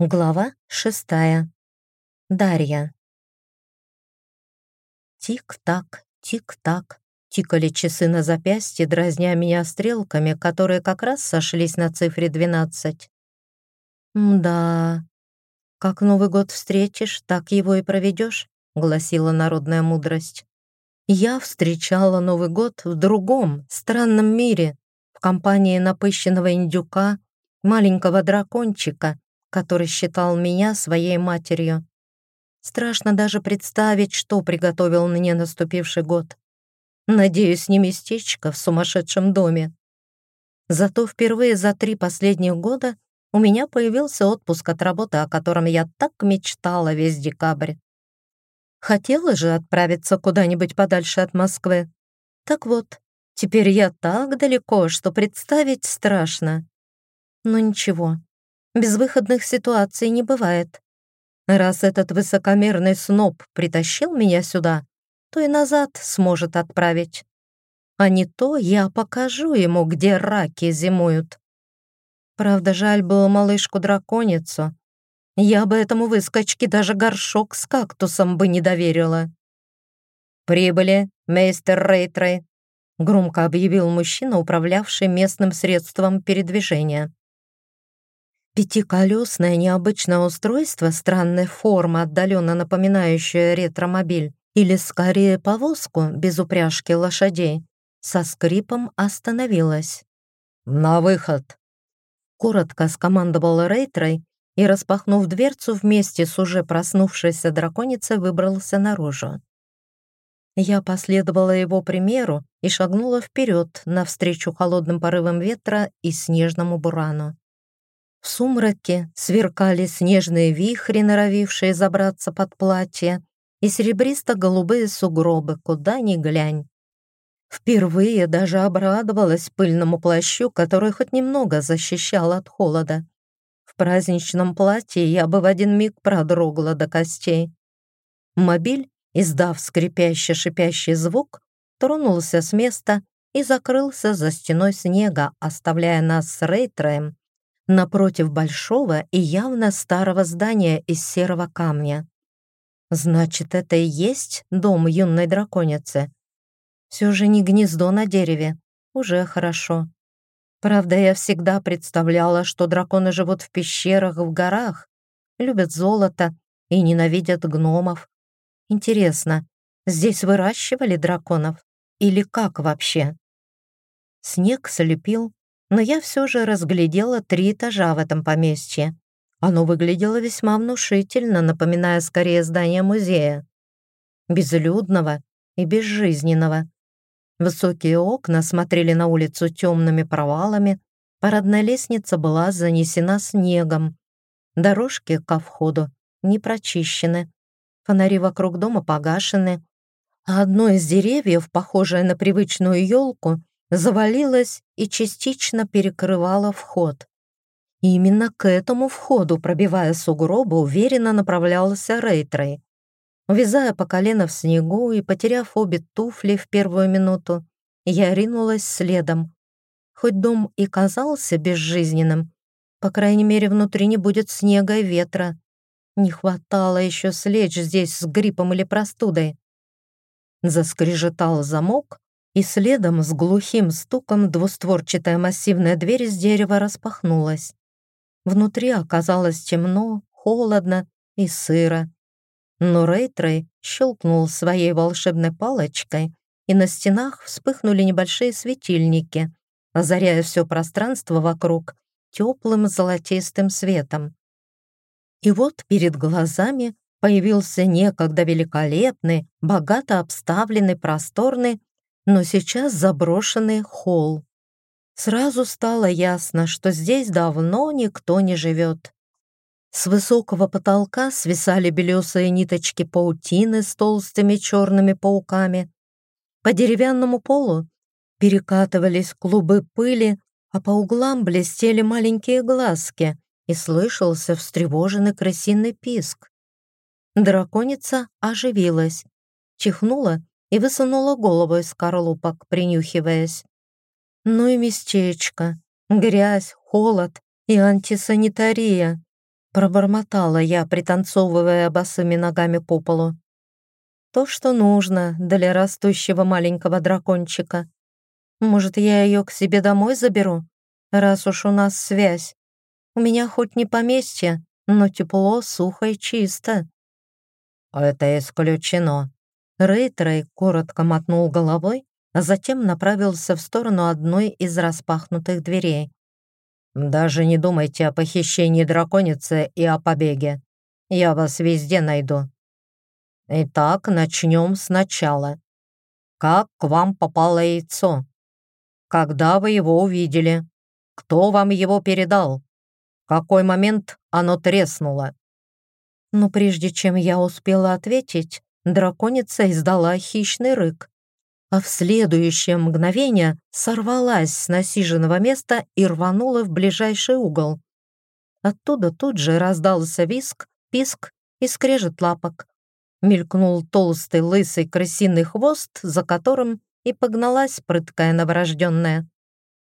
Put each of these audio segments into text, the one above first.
Глава шестая. Дарья. Тик-так, тик-так. Тикали часы на запястье, дразня меня стрелками, которые как раз сошлись на цифре 12. «Мда, как Новый год встретишь, так его и проведешь», — гласила народная мудрость. Я встречала Новый год в другом, странном мире, в компании напыщенного индюка, маленького дракончика, который считал меня своей матерью. Страшно даже представить, что приготовил мне наступивший год. Надеюсь, не местечко в сумасшедшем доме. Зато впервые за три последних года у меня появился отпуск от работы, о котором я так мечтала весь декабрь. Хотела же отправиться куда-нибудь подальше от Москвы. Так вот, теперь я так далеко, что представить страшно. Но ничего, Безвыходных ситуаций не бывает. Раз этот высокомерный сноб притащил меня сюда, то и назад сможет отправить. А не то я покажу ему, где раки зимуют. Правда, жаль было малышку-драконицу. Я бы этому выскочке даже горшок с кактусом бы не доверила. «Прибыли, мейстер Рейтрей», — громко объявил мужчина, управлявший местным средством передвижения. Пятиколесное необычное устройство странной формы, отдаленно напоминающее ретромобиль, или скорее повозку без упряжки лошадей, со скрипом остановилось. «На выход!» Коротко скомандовал Рейтрой и, распахнув дверцу вместе с уже проснувшейся драконицей, выбрался наружу. Я последовала его примеру и шагнула вперед навстречу холодным порывам ветра и снежному бурану. В сумраке сверкали снежные вихри, норовившие забраться под платье, и серебристо-голубые сугробы, куда ни глянь. Впервые даже обрадовалась пыльному плащу, который хоть немного защищал от холода. В праздничном платье я бы в один миг продрогла до костей. Мобиль, издав скрипящий шипящий звук, тронулся с места и закрылся за стеной снега, оставляя нас с Рейтроем напротив большого и явно старого здания из серого камня. Значит, это и есть дом юной драконицы. Все же не гнездо на дереве. Уже хорошо. Правда, я всегда представляла, что драконы живут в пещерах в горах, любят золото и ненавидят гномов. Интересно, здесь выращивали драконов? Или как вообще? Снег слепил, но я все же разглядела три этажа в этом поместье. Оно выглядело весьма внушительно, напоминая скорее здание музея. Безлюдного и безжизненного. Высокие окна смотрели на улицу темными провалами, парадная лестница была занесена снегом. Дорожки ко входу не прочищены, фонари вокруг дома погашены, а одно из деревьев, похожее на привычную елку, завалилась и частично перекрывала вход. Именно к этому входу, пробивая сугробы, уверенно направлялся Рейтрей. Увязая по колено в снегу и потеряв обе туфли в первую минуту, я ринулась следом. Хоть дом и казался безжизненным, по крайней мере, внутри не будет снега и ветра. Не хватало еще слечь здесь с гриппом или простудой. Заскрежетал замок, и следом с глухим стуком двустворчатая массивная дверь из дерева распахнулась. Внутри оказалось темно, холодно и сыро. Но Рейтрей щелкнул своей волшебной палочкой, и на стенах вспыхнули небольшие светильники, озаряя все пространство вокруг теплым золотистым светом. И вот перед глазами появился некогда великолепный, богато обставленный, просторный но сейчас заброшенный холл. Сразу стало ясно, что здесь давно никто не живет. С высокого потолка свисали белесые ниточки паутины с толстыми черными пауками. По деревянному полу перекатывались клубы пыли, а по углам блестели маленькие глазки и слышался встревоженный крысиный писк. Драконица оживилась, чихнула и высунула голову из скорлупок, принюхиваясь. Ну и местечко, грязь, холод и антисанитария. Пробормотала я, пританцовывая босыми ногами по полу. То, что нужно для растущего маленького дракончика. Может, я ее к себе домой заберу, раз уж у нас связь. У меня хоть не поместье, но тепло, сухо и чисто. Это исключено. Рейтрей коротко мотнул головой, а затем направился в сторону одной из распахнутых дверей. «Даже не думайте о похищении драконицы и о побеге. Я вас везде найду. Итак, начнем сначала. Как к вам попало яйцо? Когда вы его увидели? Кто вам его передал? В какой момент оно треснуло?» Но прежде чем я успела ответить, драконица издала хищный рык, а в следующее мгновение сорвалась с насиженного места и рванула в ближайший угол. Оттуда тут же раздался виск, писк и скрежет лапок. Мелькнул толстый лысый крысиный хвост, за которым и погналась прыткая новорожденная.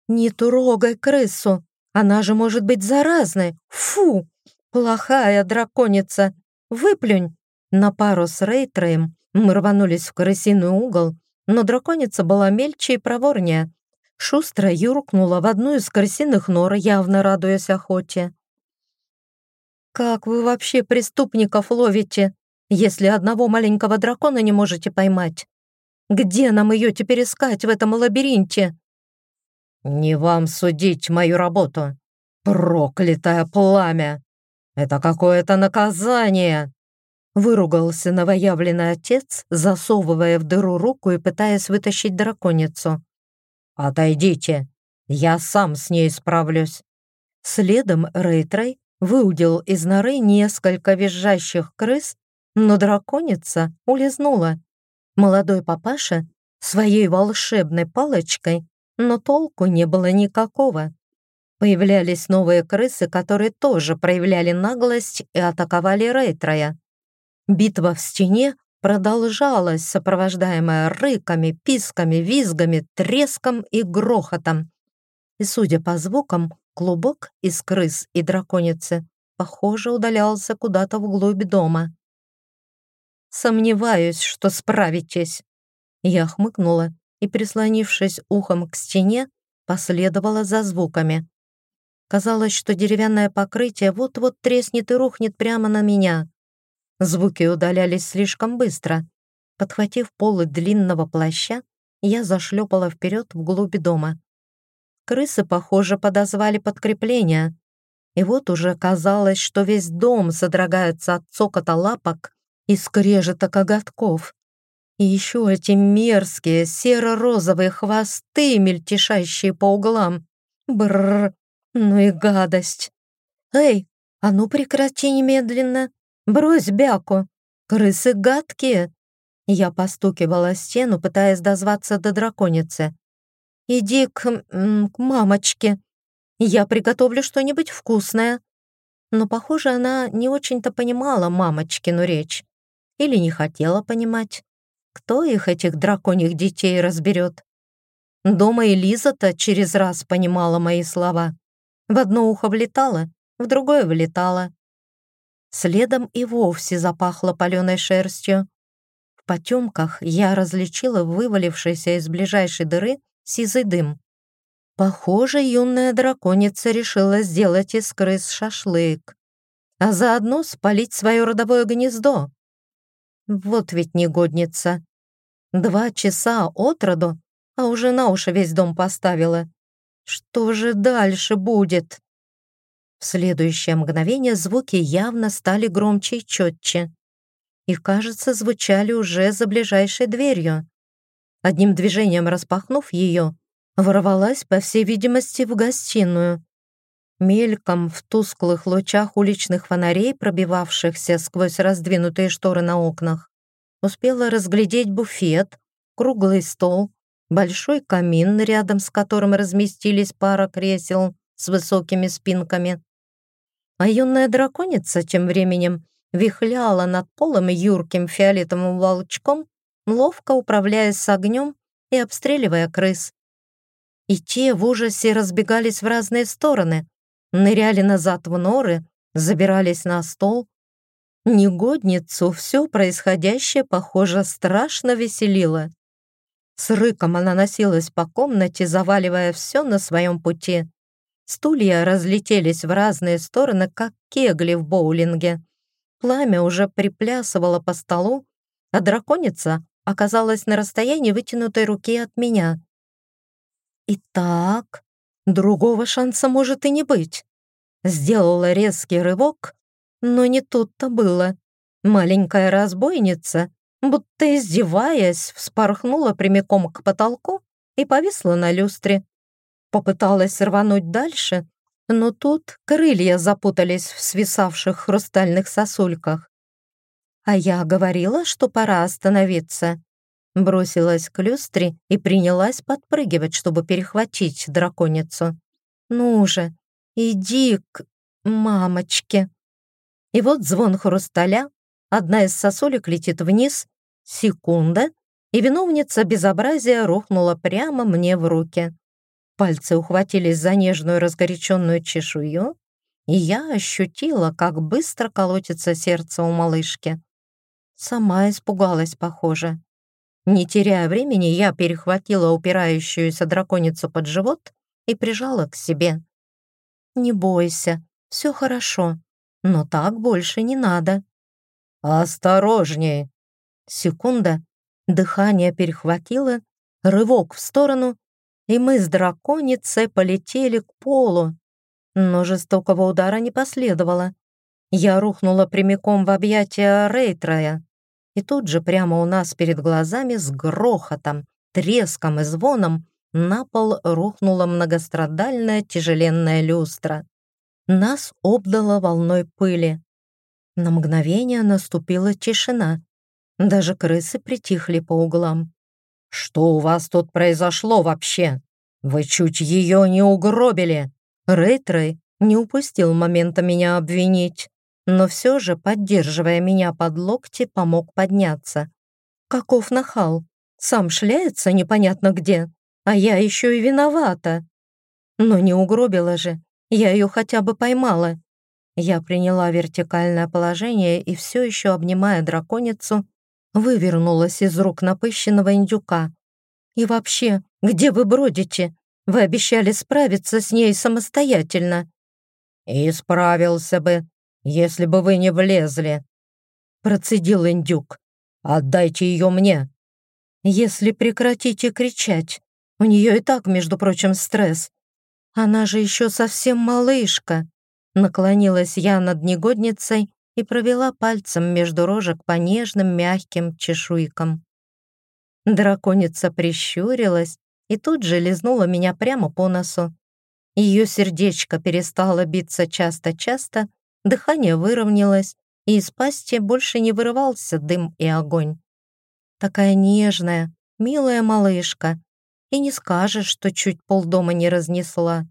«Не трогай крысу! Она же может быть заразной! Фу! Плохая драконица! Выплюнь!» На пару с Рейтреем мы рванулись в крысиный угол, но драконица была мельче и проворнее. Шустро юркнула в одну из крысиных нор, явно радуясь охоте. «Как вы вообще преступников ловите, если одного маленького дракона не можете поймать? Где нам ее теперь искать в этом лабиринте?» «Не вам судить мою работу, проклятое пламя! Это какое-то наказание!» Выругался новоявленный отец, засовывая в дыру руку и пытаясь вытащить драконицу. «Отойдите, я сам с ней справлюсь». Следом Рейтрей выудил из норы несколько визжащих крыс, но драконица улизнула. Молодой папаша своей волшебной палочкой, но толку не было никакого. Появлялись новые крысы, которые тоже проявляли наглость и атаковали Рейтроя. Битва в стене продолжалась, сопровождаемая рыками, писками, визгами, треском и грохотом. И, судя по звукам, клубок из крыс и драконицы, похоже, удалялся куда-то вглубь дома. «Сомневаюсь, что справитесь». Я хмыкнула и, прислонившись ухом к стене, последовала за звуками. Казалось, что деревянное покрытие вот-вот треснет и рухнет прямо на меня. Звуки удалялись слишком быстро. Подхватив полы длинного плаща, я зашлепала вперед вглубь дома. Крысы, похоже, подозвали подкрепление. И вот уже казалось, что весь дом содрогается от цокота лапок и скрежета коготков. И еще эти мерзкие серо-розовые хвосты, мельтешащие по углам. Бррр, ну и гадость. Эй, а ну прекрати немедленно. «Брось бяку! Крысы гадкие!» Я постукивала стену, пытаясь дозваться до драконицы. «Иди к, к мамочке. Я приготовлю что-нибудь вкусное». Но, похоже, она не очень-то понимала мамочкину речь. Или не хотела понимать. Кто их, этих драконьих детей, разберет? Дома Элиза-то через раз понимала мои слова. В одно ухо влетала, в другое вылетала. Следом и вовсе запахло паленой шерстью. В потемках я различила вывалившийся из ближайшей дыры сизый дым. Похоже, юная драконица решила сделать из крыс шашлык, а заодно спалить свое родовое гнездо. Вот ведь негодница. Два часа от роду, а уже на уши весь дом поставила. Что же дальше будет? В следующее мгновение звуки явно стали громче и четче. И, кажется, звучали уже за ближайшей дверью. Одним движением распахнув ее, ворвалась, по всей видимости, в гостиную. Мельком в тусклых лучах уличных фонарей, пробивавшихся сквозь раздвинутые шторы на окнах, успела разглядеть буфет, круглый стол, большой камин, рядом с которым разместились пара кресел с высокими спинками, а юная драконица тем временем вихляла над полом юрким фиолетовым волчком, ловко управляясь с огнем и обстреливая крыс. И те в ужасе разбегались в разные стороны, ныряли назад в норы, забирались на стол. Негодницу все происходящее, похоже, страшно веселило. С рыком она носилась по комнате, заваливая все на своем пути. Стулья разлетелись в разные стороны, как кегли в боулинге. Пламя уже приплясывало по столу, а драконица оказалась на расстоянии вытянутой руки от меня. «Итак, другого шанса может и не быть». Сделала резкий рывок, но не тут-то было. Маленькая разбойница, будто издеваясь, вспорхнула прямиком к потолку и повисла на люстре. Попыталась рвануть дальше, но тут крылья запутались в свисавших хрустальных сосульках. А я говорила, что пора остановиться. Бросилась к люстре и принялась подпрыгивать, чтобы перехватить драконицу. «Ну же, иди к мамочке!» И вот звон хрусталя, одна из сосулек летит вниз, секунда, и виновница безобразия рухнула прямо мне в руки. Пальцы ухватились за нежную разгоряченную чешую, и я ощутила, как быстро колотится сердце у малышки. Сама испугалась, похоже. Не теряя времени, я перехватила упирающуюся драконицу под живот и прижала к себе. «Не бойся, все хорошо, но так больше не надо». «Осторожнее!» Секунда, дыхание перехватило, рывок в сторону, и мы с драконицей полетели к полу. Но жестокого удара не последовало. Я рухнула прямиком в объятия Рейтрая. И тут же прямо у нас перед глазами с грохотом, треском и звоном на пол рухнула многострадальная тяжеленная люстра. Нас обдало волной пыли. На мгновение наступила тишина. Даже крысы притихли по углам. «Что у вас тут произошло вообще? Вы чуть ее не угробили!» Рейтрей не упустил момента меня обвинить, но все же, поддерживая меня под локти, помог подняться. Каков нахал! Сам шляется непонятно где, а я еще и виновата. Но не угробила же, я ее хотя бы поймала. Я приняла вертикальное положение и все еще, обнимая драконицу, вывернулась из рук напыщенного индюка. «И вообще, где вы бродите? Вы обещали справиться с ней самостоятельно». «И справился бы, если бы вы не влезли», — процедил индюк. «Отдайте ее мне». «Если прекратите кричать, у нее и так, между прочим, стресс. Она же еще совсем малышка», — наклонилась я над негодницей и провела пальцем между рожек по нежным мягким чешуйкам. Драконица прищурилась и тут же лизнула меня прямо по носу. Ее сердечко перестало биться часто-часто, дыхание выровнялось, и из пасти больше не вырывался дым и огонь. Такая нежная, милая малышка, и не скажешь, что чуть полдома не разнесла.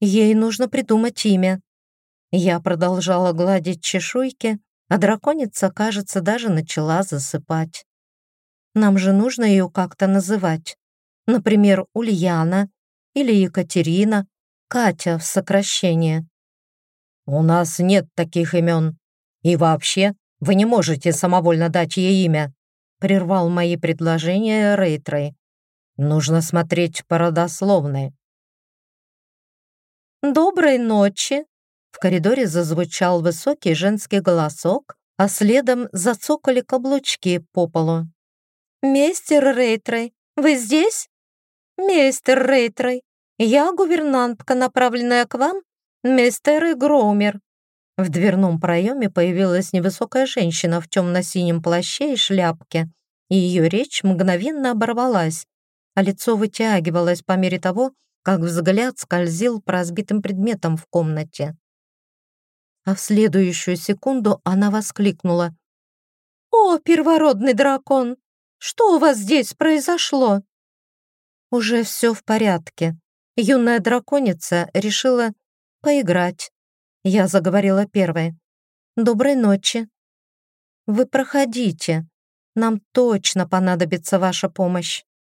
Ей нужно придумать имя, я продолжала гладить чешуйки, а драконица, кажется, даже начала засыпать. Нам же нужно ее как-то называть. Например, Ульяна или Екатерина, Катя в сокращение. «У нас нет таких имен. И вообще, вы не можете самовольно дать ей имя», прервал мои предложения Рейтрей. «Нужно смотреть по родословной». «Доброй ночи!» В коридоре зазвучал высокий женский голосок, а следом зацокали каблучки по полу. «Мистер Рейтрей, вы здесь?» «Мистер Рейтрей, я гувернантка, направленная к вам, мистер Гроумер». В дверном проеме появилась невысокая женщина в темно-синем плаще и шляпке, и ее речь мгновенно оборвалась, а лицо вытягивалось по мере того, как взгляд скользил по разбитым предметам в комнате а в следующую секунду она воскликнула. «О, первородный дракон! Что у вас здесь произошло?» «Уже все в порядке. Юная драконица решила поиграть. Я заговорила первой. «Доброй ночи. Вы проходите. Нам точно понадобится ваша помощь».